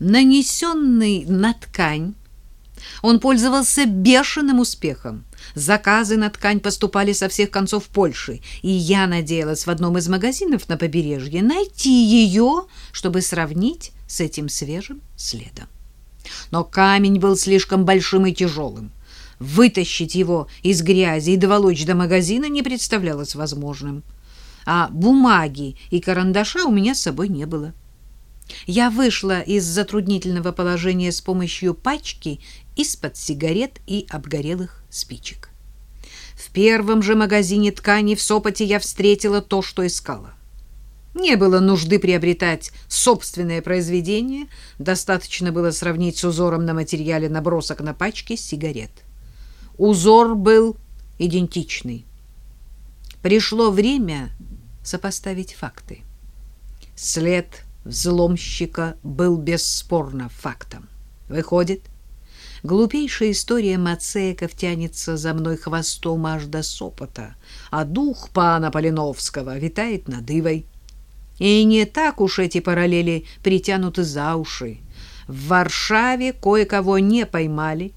Нанесенный на ткань, он пользовался бешеным успехом. Заказы на ткань поступали со всех концов Польши, и я надеялась в одном из магазинов на побережье найти ее, чтобы сравнить с этим свежим следом. Но камень был слишком большим и тяжелым. Вытащить его из грязи и доволочь до магазина не представлялось возможным. А бумаги и карандаша у меня с собой не было. Я вышла из затруднительного положения с помощью пачки из-под сигарет и обгорелых спичек. В первом же магазине тканей в Сопоте я встретила то, что искала. Не было нужды приобретать собственное произведение, достаточно было сравнить с узором на материале набросок на пачке сигарет. Узор был идентичный. Пришло время сопоставить факты. След взломщика был бесспорно фактом. Выходит, глупейшая история Мацееков тянется за мной хвостом аж до Сопота, а дух пана Полиновского витает над Ивой. И не так уж эти параллели притянуты за уши. В Варшаве кое-кого не поймали,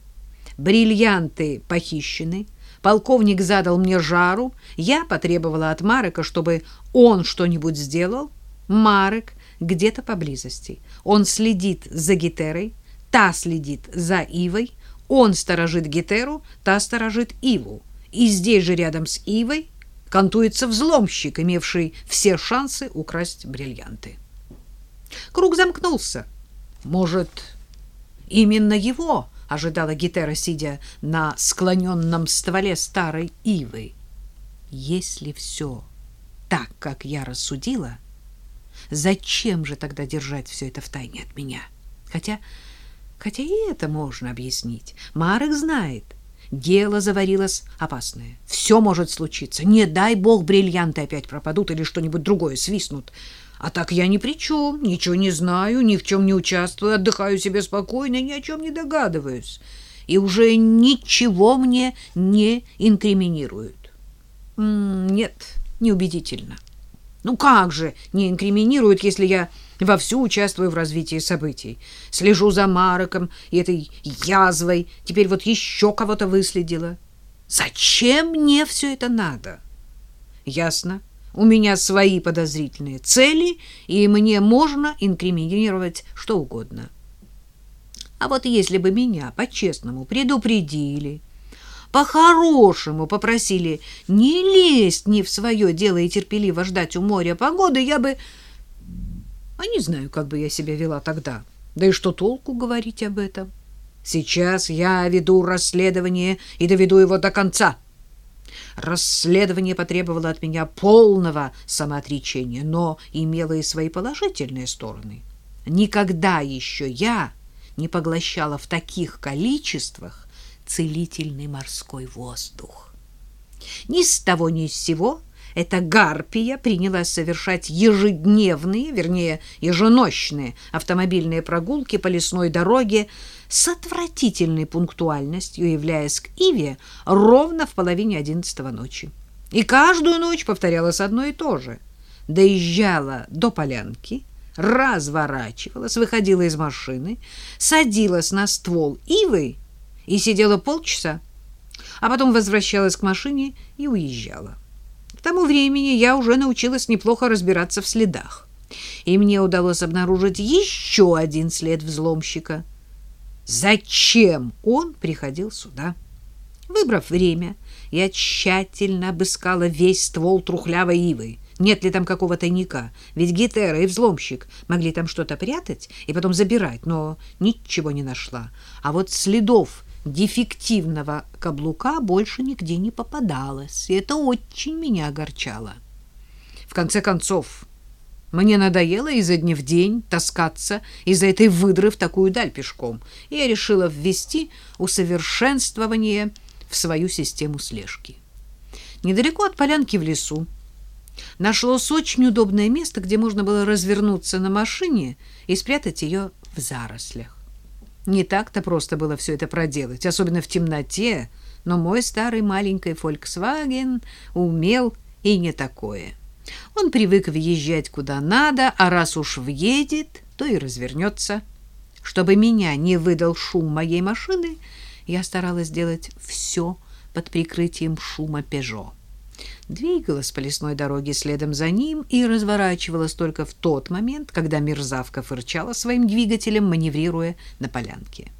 бриллианты похищены, полковник задал мне жару, я потребовала от Марека, чтобы он что-нибудь сделал. Марек где-то поблизости. Он следит за Гетерой, та следит за Ивой, он сторожит Гетеру, та сторожит Иву. И здесь же рядом с Ивой кантуется взломщик, имевший все шансы украсть бриллианты. Круг замкнулся. Может, именно его ожидала Гетера, сидя на склоненном стволе старой ивы. Если все так, как я рассудила, Зачем же тогда держать все это в тайне от меня? Хотя, хотя и это можно объяснить. Марек знает, дело заварилось опасное. Все может случиться. Не дай бог бриллианты опять пропадут или что-нибудь другое свистнут. А так я ни при чем, ничего не знаю, ни в чем не участвую, отдыхаю себе спокойно, ни о чем не догадываюсь. И уже ничего мне не инкриминируют. Нет, неубедительно. Ну как же не инкриминируют, если я вовсю участвую в развитии событий? Слежу за Мароком и этой язвой, теперь вот еще кого-то выследила. Зачем мне все это надо? Ясно. У меня свои подозрительные цели, и мне можно инкриминировать что угодно. А вот если бы меня по-честному предупредили, по-хорошему попросили не лезть не в свое дело и терпеливо ждать у моря погоды, я бы... А не знаю, как бы я себя вела тогда. Да и что толку говорить об этом? Сейчас я веду расследование и доведу его до конца. Расследование потребовало от меня полного самоотречения, но имело и свои положительные стороны. Никогда еще я не поглощала в таких количествах целительный морской воздух. Ни с того ни с сего эта гарпия принялась совершать ежедневные, вернее, еженочные автомобильные прогулки по лесной дороге с отвратительной пунктуальностью, являясь к Иве ровно в половине одиннадцатого ночи. И каждую ночь повторялось одно и то же. Доезжала до полянки, разворачивалась, выходила из машины, садилась на ствол Ивы и сидела полчаса, а потом возвращалась к машине и уезжала. К тому времени я уже научилась неплохо разбираться в следах, и мне удалось обнаружить еще один след взломщика. Зачем он приходил сюда? Выбрав время, я тщательно обыскала весь ствол трухлявой ивы. Нет ли там какого тайника? Ведь Гетера и взломщик могли там что-то прятать и потом забирать, но ничего не нашла. А вот следов дефективного каблука больше нигде не попадалось, и это очень меня огорчало. В конце концов, мне надоело изо дня в день таскаться из-за этой выдры в такую даль пешком, и я решила ввести усовершенствование в свою систему слежки. Недалеко от полянки в лесу нашлось очень удобное место, где можно было развернуться на машине и спрятать ее в зарослях. Не так-то просто было все это проделать, особенно в темноте, но мой старый маленький Volkswagen умел и не такое. Он привык въезжать куда надо, а раз уж въедет, то и развернется. Чтобы меня не выдал шум моей машины, я старалась сделать все под прикрытием шума «Пежо». Двигалась по лесной дороге следом за ним и разворачивалась только в тот момент, когда мерзавка фырчала своим двигателем, маневрируя на полянке.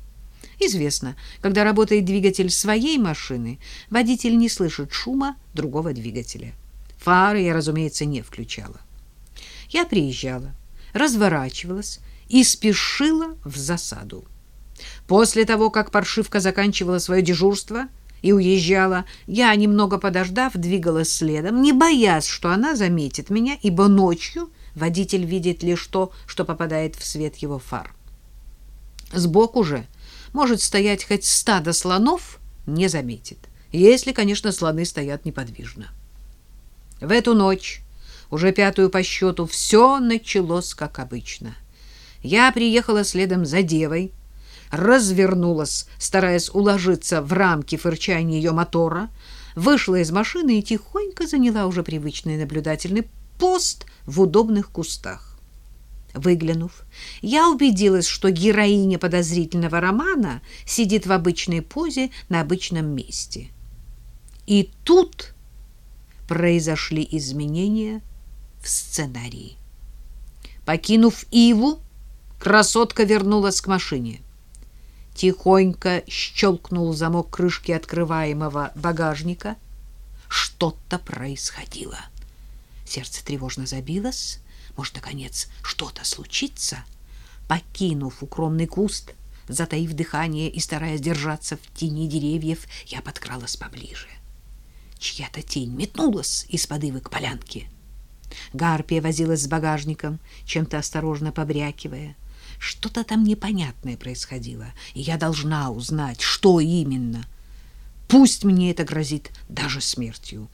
Известно, когда работает двигатель своей машины, водитель не слышит шума другого двигателя. Фары я, разумеется, не включала. Я приезжала, разворачивалась и спешила в засаду. После того, как паршивка заканчивала свое дежурство и уезжала, я, немного подождав, двигалась следом, не боясь, что она заметит меня, ибо ночью водитель видит лишь то, что попадает в свет его фар. Сбоку же может стоять хоть стадо слонов, не заметит, если, конечно, слоны стоят неподвижно. В эту ночь, уже пятую по счету, все началось как обычно. Я приехала следом за девой, развернулась, стараясь уложиться в рамки фырчания ее мотора, вышла из машины и тихонько заняла уже привычный наблюдательный пост в удобных кустах. Выглянув, я убедилась, что героиня подозрительного романа сидит в обычной позе на обычном месте. И тут произошли изменения в сценарии. Покинув Иву, красотка вернулась к машине. Тихонько щелкнул замок крышки открываемого багажника. Что-то происходило. Сердце тревожно забилось. Может, наконец, что-то случится? Покинув укромный куст, затаив дыхание и стараясь держаться в тени деревьев, я подкралась поближе. Чья-то тень метнулась из-под ивы к полянке. Гарпия возилась с багажником, чем-то осторожно побрякивая. Что-то там непонятное происходило, и я должна узнать, что именно. Пусть мне это грозит даже смертью.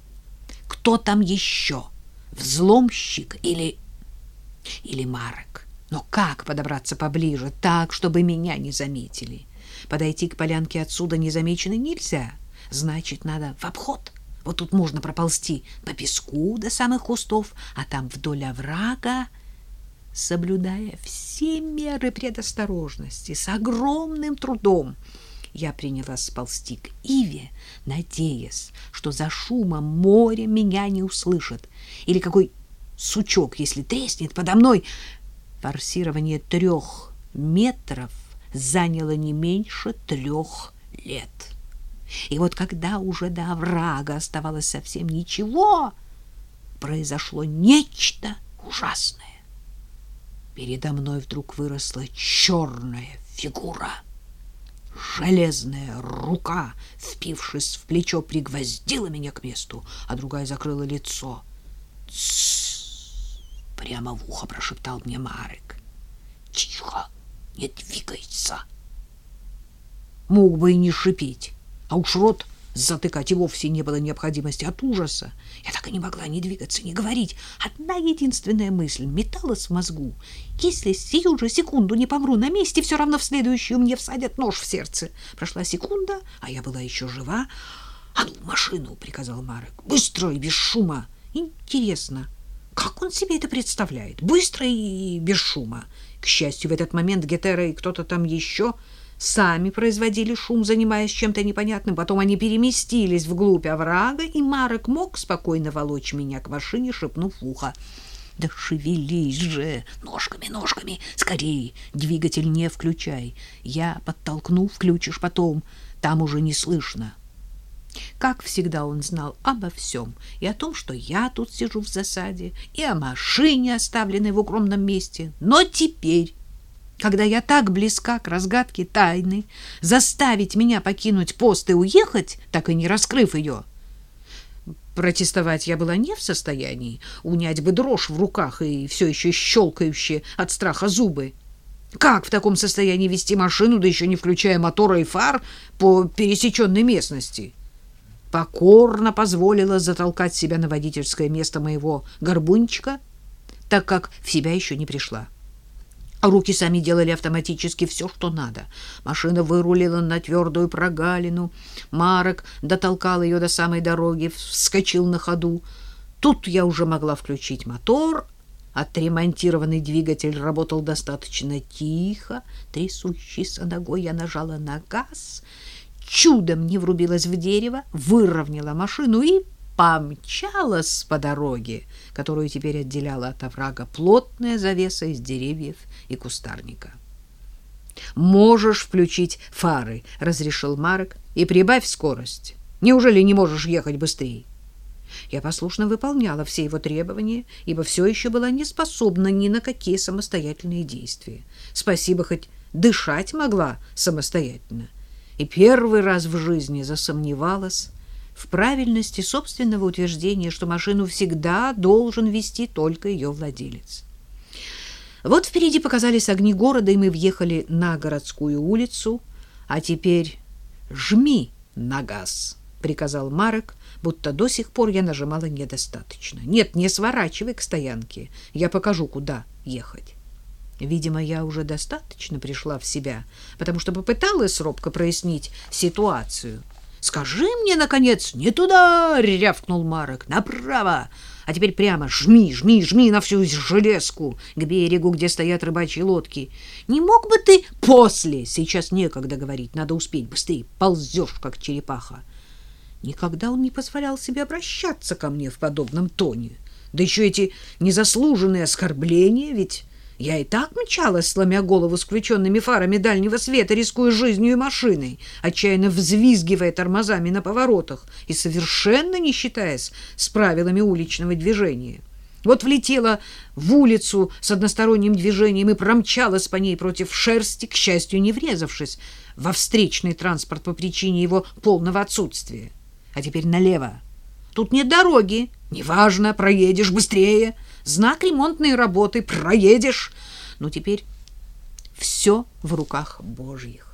Кто там еще? Взломщик или... или Марек? Но как подобраться поближе, так, чтобы меня не заметили? Подойти к полянке отсюда незамеченной нельзя. Значит, надо в обход. Вот тут можно проползти по песку до самых кустов, а там вдоль оврага соблюдая все меры предосторожности, с огромным трудом. Я принялась сползти к Иве, надеясь, что за шумом море меня не услышит. Или какой сучок, если треснет подо мной. Форсирование трех метров заняло не меньше трех лет. И вот когда уже до оврага оставалось совсем ничего, произошло нечто ужасное. Передо мной вдруг выросла черная фигура. Железная рука, впившись в плечо, пригвоздила меня к месту, а другая закрыла лицо. «Тссс!» — прямо в ухо прошептал мне Марек. «Тихо! Не двигайся!» Мог бы и не шипеть, а уж рот затыкать и вовсе не было необходимости от ужаса. Я так и не могла ни двигаться, ни говорить. Одна единственная мысль металась в мозгу. Если сию же секунду не помру на месте, все равно в следующую мне всадят нож в сердце. Прошла секунда, а я была еще жива. «А ну, машину!» — приказал Марек. «Быстро и без шума!» «Интересно, как он себе это представляет? Быстро и без шума!» К счастью, в этот момент Гетера и кто-то там еще сами производили шум, занимаясь чем-то непонятным. Потом они переместились вглубь оврага, и Марок мог спокойно волочь меня к машине, шепнув в ухо. «Да шевелись же! Ножками, ножками! Скорее! Двигатель не включай! Я подтолкну, включишь потом. Там уже не слышно!» Как всегда он знал обо всем, и о том, что я тут сижу в засаде, и о машине, оставленной в укромном месте. Но теперь когда я так близка к разгадке тайны, заставить меня покинуть пост и уехать, так и не раскрыв ее. Протестовать я была не в состоянии, унять бы дрожь в руках и все еще щелкающие от страха зубы. Как в таком состоянии вести машину, да еще не включая мотора и фар, по пересеченной местности? Покорно позволила затолкать себя на водительское место моего горбунчика, так как в себя еще не пришла. Руки сами делали автоматически все, что надо. Машина вырулила на твердую прогалину. Марок дотолкал ее до самой дороги, вскочил на ходу. Тут я уже могла включить мотор, Отремонтированный двигатель работал достаточно тихо. Трясущейся ногой я нажала на газ, чудом не врубилась в дерево, выровняла машину и помчалась по дороге, которую теперь отделяла от оврага плотная завеса из деревьев и кустарника. «Можешь включить фары», — разрешил Марек, — «и прибавь скорость. Неужели не можешь ехать быстрее?» Я послушно выполняла все его требования, ибо все еще была не способна ни на какие самостоятельные действия. Спасибо, хоть дышать могла самостоятельно. И первый раз в жизни засомневалась в правильности собственного утверждения, что машину всегда должен вести только ее владелец. Вот впереди показались огни города, и мы въехали на городскую улицу. А теперь жми на газ, приказал Марек, будто до сих пор я нажимала недостаточно. Нет, не сворачивай к стоянке. Я покажу, куда ехать. Видимо, я уже достаточно пришла в себя, потому что попыталась робко прояснить ситуацию. Скажи мне наконец, не туда, рявкнул Марек. Направо. А теперь прямо жми, жми, жми на всю железку к берегу, где стоят рыбачьи лодки. Не мог бы ты после? Сейчас некогда говорить, надо успеть быстрее. Ползешь, как черепаха. Никогда он не позволял себе обращаться ко мне в подобном тоне. Да еще эти незаслуженные оскорбления, ведь я и так мчалась, сломя голову с включенными фарами дальнего света, рискуя жизнью и машиной, отчаянно взвизгивая тормозами на поворотах и совершенно не считаясь с правилами уличного движения. Вот влетела в улицу с односторонним движением и промчалась по ней против шерсти, к счастью, не врезавшись во встречный транспорт по причине его полного отсутствия. А теперь налево. Тут нет дороги. Неважно, проедешь быстрее. Знак ремонтной работы. Проедешь. Но теперь все в руках Божьих.